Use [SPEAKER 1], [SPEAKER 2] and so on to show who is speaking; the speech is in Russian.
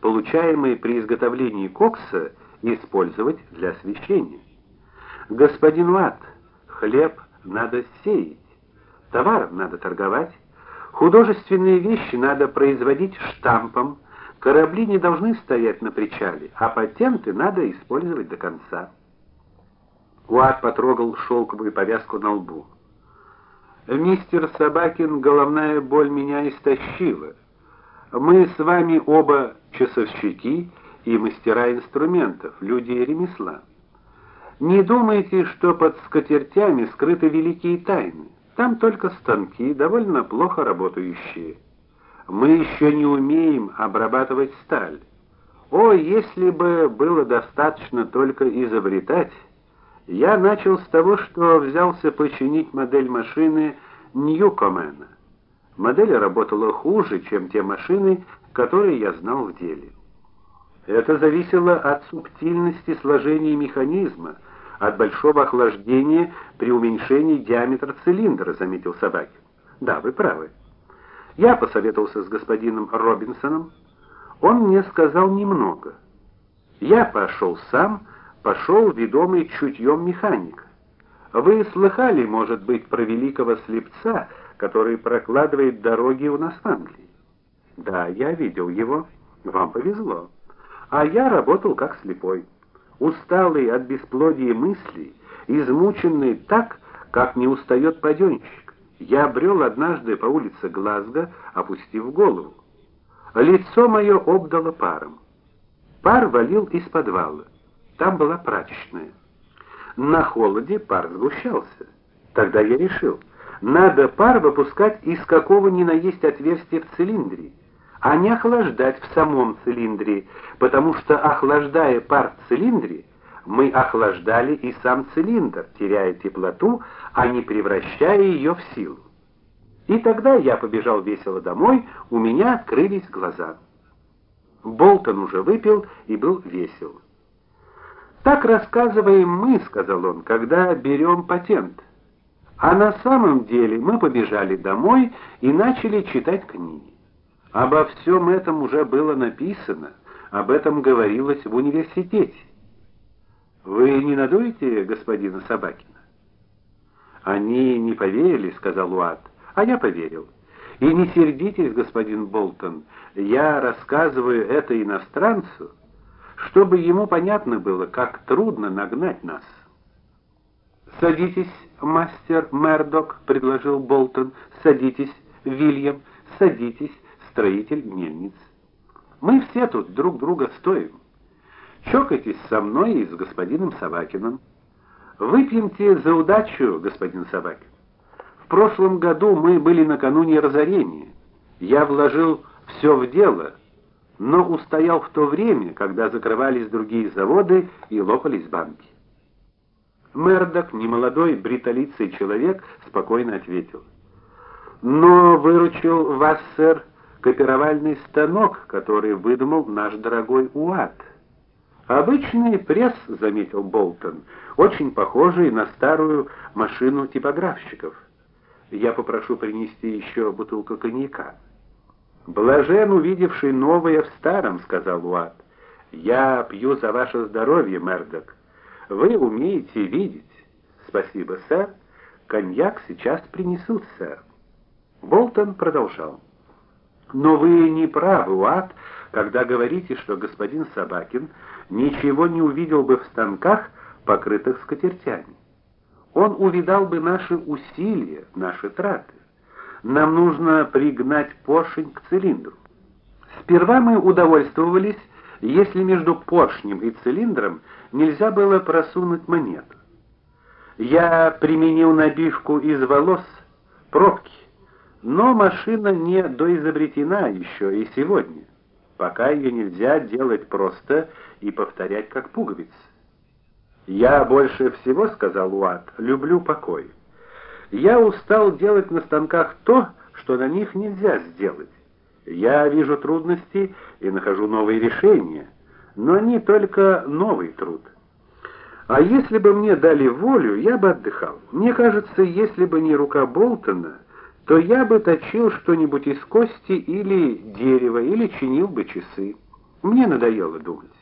[SPEAKER 1] получаемые при изготовлении кокса, использовать для освещения. Господин Лат, хлеб надо сеять, товаром надо торговать, художественные вещи надо производить штампом, корабли не должны стоять на причале, а патенты надо использовать до конца. Уат потрогал шелковую повязку на лбу. Мистер Собакин, головная боль меня истощила. Мы с вами оба часовщики и мастера инструментов, люди ремесла. Не думайте, что под скатертями скрыты великие тайны. Там только станки, довольно плохо работающие. Мы еще не умеем обрабатывать сталь. О, если бы было достаточно только изобретать. Я начал с того, что взялся починить модель машины Ньюкомена. Модель работала хуже, чем те машины, которые я знал в деле. Это зависело от субтильности сложения механизма, от большого охлаждения при уменьшении диаметра цилиндра, заметил Собакин. Да, вы правы. Я посоветовался с господином Робинсоном. Он мне сказал немного. Я пошел сам, пошел ведомый чутьем механика. Вы слыхали, может быть, про великого слепца, который прокладывает дороги у нас в Англии? Да, я видел его. Вам повезло. А я работал как слепой, усталый от бесплодия мыслей, измученный так, как не устает паденщик. Я брел однажды по улице Глазго, опустив голову. Лицо мое обдало паром. Пар валил из подвала. Там была прачечная. На холоде пар сгущался. Тогда я решил, надо пар выпускать из какого ни на есть отверстия в цилиндре а не охлаждать в самом цилиндре, потому что охлаждая пар в цилиндре, мы охлаждали и сам цилиндр, теряя теплоту, а не превращая ее в силу. И тогда я побежал весело домой, у меня открылись глаза. Болтон уже выпил и был весел. Так рассказываем мы, сказал он, когда берем патент. А на самом деле мы побежали домой и начали читать книги. Обо всем этом уже было написано, об этом говорилось в университете. Вы не надуете господина Собакина? Они не поверили, сказал Уат. А я поверил. И не сердитесь, господин Болтон, я рассказываю это иностранцу, чтобы ему понятно было, как трудно нагнать нас. Садитесь, мастер Мердок, предложил Болтон. Садитесь, Вильям, садитесь строитель мельниц. Мы все тут друг друга стоим. Чокайтесь со мной и с господином Собакиным. Выпьемте за удачу, господин Собакин. В прошлом году мы были накануне разорения. Я вложил все в дело, но устоял в то время, когда закрывались другие заводы и лопались банки. Мердок, немолодой бритолицый человек, спокойно ответил: "Но выручил вас, сэр, копировальный станок, который выдумал наш дорогой Уат. Обычный пресс, заметил Болтон, очень похожий на старую машину типографщиков. Я попрошу принести еще бутылку коньяка. Блажен, увидевший новое в старом, сказал Уат. Я пью за ваше здоровье, Мердок. Вы умеете видеть. Спасибо, сэр. Коньяк сейчас принесут, сэр. Болтон продолжал. Но вы не правы, Уат, когда говорите, что господин Собакин ничего не увидел бы в станках, покрытых скатертями. Он увидал бы наши усилия, наши траты. Нам нужно пригнать поршень к цилиндру. Сперва мы удовольствовались, если между поршнем и цилиндром нельзя было просунуть монету. Я применил набивку из волос, пробки но машина не доизобретена еще и сегодня. Пока ее нельзя делать просто и повторять как пуговицы. Я больше всего, сказал Уат, люблю покой. Я устал делать на станках то, что на них нельзя сделать. Я вижу трудности и нахожу новые решения, но не только новый труд. А если бы мне дали волю, я бы отдыхал. Мне кажется, если бы не рука Болтона, то я бы точил что-нибудь из кости или дерева, или чинил бы часы. Мне надоело думать.